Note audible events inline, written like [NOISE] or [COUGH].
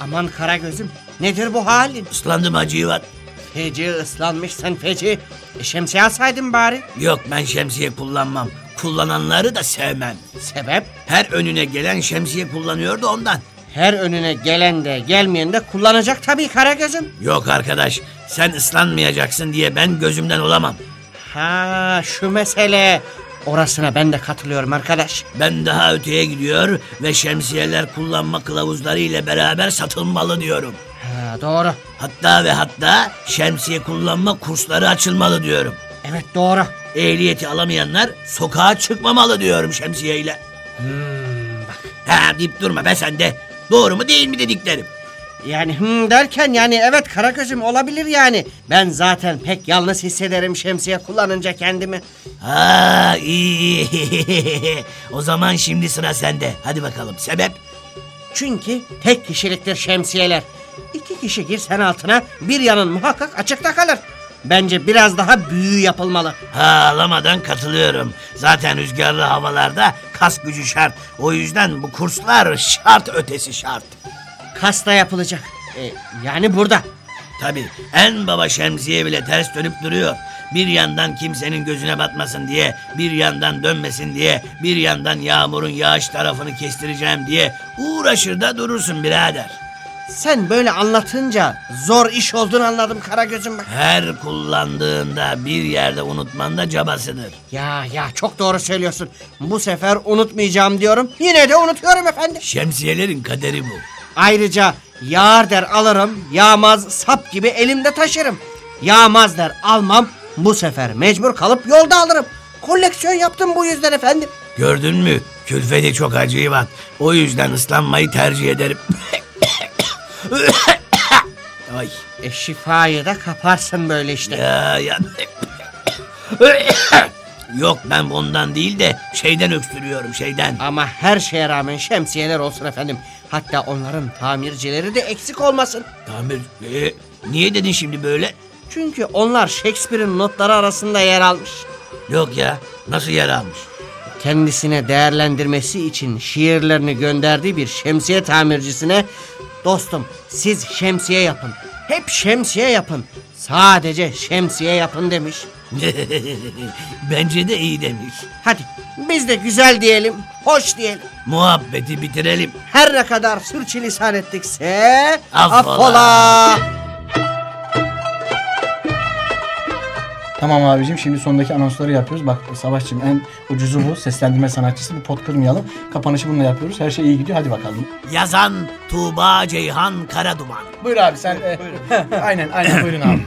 Aman Karagöz'üm nedir bu halin? Islandım Hacivat. Feci ıslanmışsın feci. E, şemsiye alsaydın bari. Yok ben şemsiye kullanmam. Kullananları da sevmem. Sebep? Her önüne gelen şemsiye kullanıyordu ondan. Her önüne gelen de gelmeyen de kullanacak tabii Karagöz'üm. Yok arkadaş sen ıslanmayacaksın diye ben gözümden olamam. Ha şu mesele. Orasına ben de katılıyorum arkadaş. Ben daha öteye gidiyor ve şemsiyeler kullanma kılavuzları ile beraber satılmalı diyorum. Ha, doğru. Hatta ve hatta şemsiye kullanma kursları açılmalı diyorum. Evet doğru. Ehliyeti alamayanlar sokağa çıkmamalı diyorum şemsiyeyle. bak. Ha deyip durma be sen de. Doğru mu değil mi dediklerim? Yani hmm derken yani evet Karagöz'üm olabilir yani. Ben zaten pek yalnız hissederim şemsiye kullanınca kendimi. Ha iyi. [LAUGHS] o zaman şimdi sıra sende. Hadi bakalım sebep? Çünkü tek kişiliktir şemsiyeler. İki kişi girsen altına bir yanın muhakkak açıkta kalır. Bence biraz daha büyüğü yapılmalı. Ha alamadan katılıyorum. Zaten rüzgarlı havalarda kas gücü şart. O yüzden bu kurslar şart ötesi şart. Kasta yapılacak. E, yani burada. Tabii en baba şemsiye bile ters dönüp duruyor. Bir yandan kimsenin gözüne batmasın diye, bir yandan dönmesin diye, bir yandan yağmurun yağış tarafını kestireceğim diye uğraşır da durursun birader. Sen böyle anlatınca zor iş olduğunu anladım Karagöz'üm bak. Her kullandığında bir yerde unutman da cabasıdır. Ya ya çok doğru söylüyorsun. Bu sefer unutmayacağım diyorum. Yine de unutuyorum efendim. Şemsiyelerin kaderi bu. Ayrıca yağar der alırım, yağmaz sap gibi elimde taşırım. Yağmaz der almam, bu sefer mecbur kalıp yolda alırım. Koleksiyon yaptım bu yüzden efendim. Gördün mü? Külfeti çok acıyvat. O yüzden ıslanmayı tercih ederim. [COUGHS] Ay E şifayı da kaparsın böyle işte. ya ya. [COUGHS] [COUGHS] Yok ben bundan değil de şeyden öksürüyorum şeyden. Ama her şeye rağmen şemsiyeler olsun efendim. Hatta onların tamircileri de eksik olmasın. Tamir. e, niye dedin şimdi böyle? Çünkü onlar Shakespeare'in notları arasında yer almış. Yok ya. Nasıl yer almış? Kendisine değerlendirmesi için şiirlerini gönderdiği bir şemsiye tamircisine dostum siz şemsiye yapın. Hep şemsiye yapın. Sadece şemsiye yapın demiş. [LAUGHS] Bence de iyi demiş. Hadi biz de güzel diyelim, hoş diyelim. Muhabbeti bitirelim. Her ne kadar sürçülisan ettikse Affola. affola. Tamam abicim şimdi sondaki anonsları yapıyoruz. Bak Savaşçım en ucuzu bu. Seslendirme sanatçısı. Bir pot kırmayalım. Kapanışı bununla yapıyoruz. Her şey iyi gidiyor. Hadi bakalım. Yazan Tuğba Ceyhan Karaduman. Buyur abi sen. e, [LAUGHS] aynen aynen buyurun abi.